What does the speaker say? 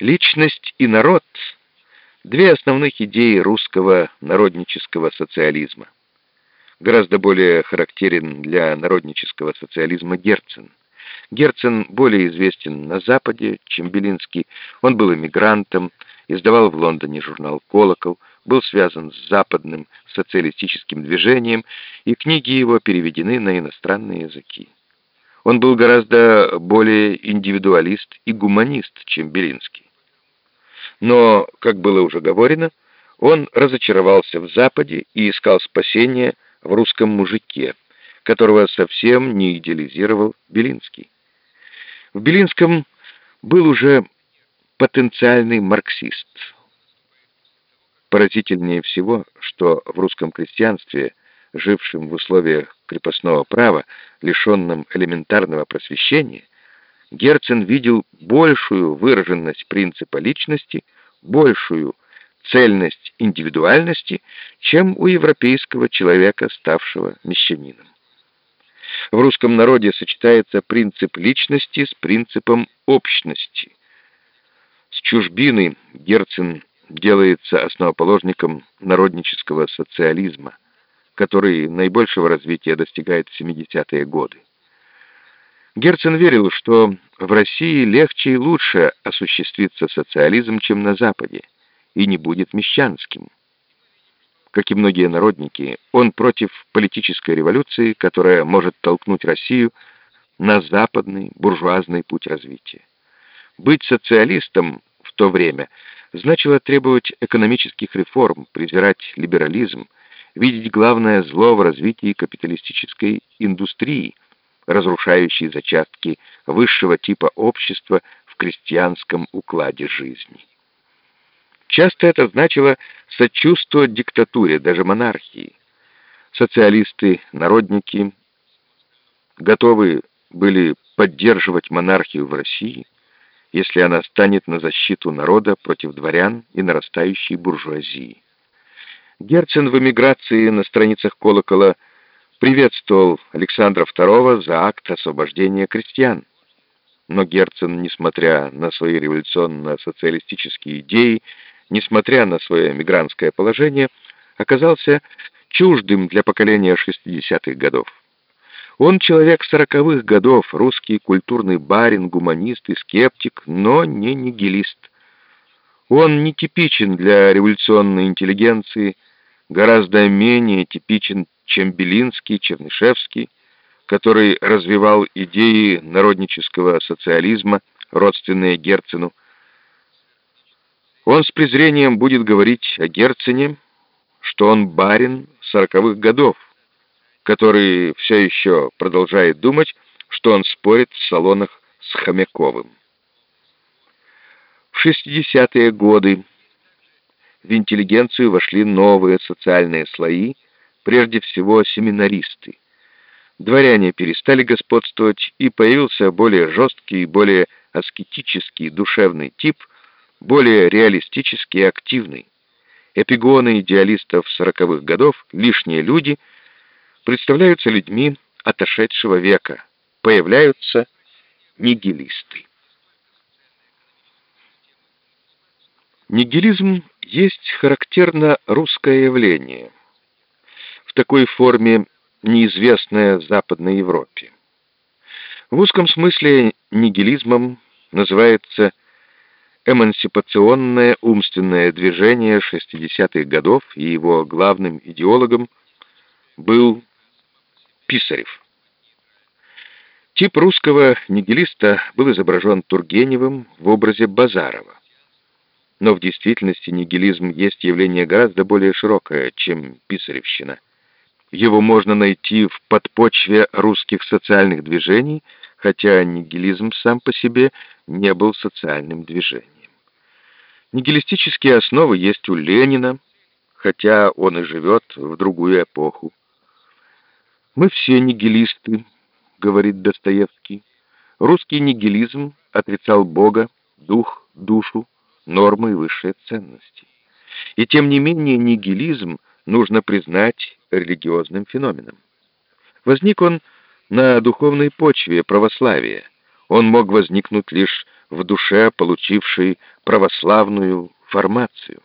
Личность и народ — две основных идеи русского народнического социализма. Гораздо более характерен для народнического социализма Герцен. Герцен более известен на Западе, чем Белинский. Он был эмигрантом, издавал в Лондоне журнал «Колокол», был связан с западным социалистическим движением, и книги его переведены на иностранные языки. Он был гораздо более индивидуалист и гуманист, чем Белинский. Но, как было уже говорено, он разочаровался в Западе и искал спасения в русском мужике, которого совсем не идеализировал Белинский. В Белинском был уже потенциальный марксист. Поразительнее всего, что в русском крестьянстве, жившем в условиях крепостного права, лишенном элементарного просвещения, Герцен видел большую выраженность принципа личности, большую цельность индивидуальности, чем у европейского человека, ставшего мещанином. В русском народе сочетается принцип личности с принципом общности. С чужбины Герцен делается основоположником народнического социализма, который наибольшего развития достигает в 70-е годы. Герцен верил, что в России легче и лучше осуществится социализм, чем на Западе, и не будет мещанским. Как и многие народники, он против политической революции, которая может толкнуть Россию на западный буржуазный путь развития. Быть социалистом в то время значило требовать экономических реформ, презирать либерализм, видеть главное зло в развитии капиталистической индустрии, разрушающей зачатки высшего типа общества в крестьянском укладе жизни. Часто это значило сочувствовать диктатуре, даже монархии. Социалисты, народники готовы были поддерживать монархию в России, если она станет на защиту народа против дворян и нарастающей буржуазии. Герцен в эмиграции на страницах колокола приветствовал Александра II за акт освобождения крестьян. Но Герцен, несмотря на свои революционно-социалистические идеи, несмотря на свое мигрантское положение, оказался чуждым для поколения 60-х годов. Он человек сороковых годов, русский культурный барин, гуманист и скептик, но не нигилист. Он не типичен для революционной интеллигенции, гораздо менее типичен, чем Белинский, Чернышевский, который развивал идеи народнического социализма, родственные Герцену, он с презрением будет говорить о Герцене, что он барин сороковых годов, который все еще продолжает думать, что он спорит в салонах с Хомяковым. В 60-е годы в интеллигенцию вошли новые социальные слои, прежде всего семинаристы. Дворяне перестали господствовать, и появился более жесткий, более аскетический душевный тип – более реалистический активный. Эпигоны идеалистов сороковых годов, лишние люди, представляются людьми отошедшего века, появляются нигилисты. Нигилизм есть характерно русское явление, в такой форме неизвестное Западной Европе. В узком смысле нигилизмом называется эмансипационное умственное движение 60-х годов, и его главным идеологом был Писарев. Тип русского нигилиста был изображен Тургеневым в образе Базарова. Но в действительности нигилизм есть явление гораздо более широкое, чем писаревщина. Его можно найти в подпочве русских социальных движений, хотя нигилизм сам по себе не был социальным движением. Нигилистические основы есть у Ленина, хотя он и живет в другую эпоху. «Мы все нигилисты», — говорит Достоевский. Русский нигилизм отрицал Бога, дух, душу, нормы и высшие ценности. И тем не менее нигилизм нужно признать религиозным феноменом. Возник он на духовной почве православия. он мог возникнуть лишь в душе, получившей православную формацию.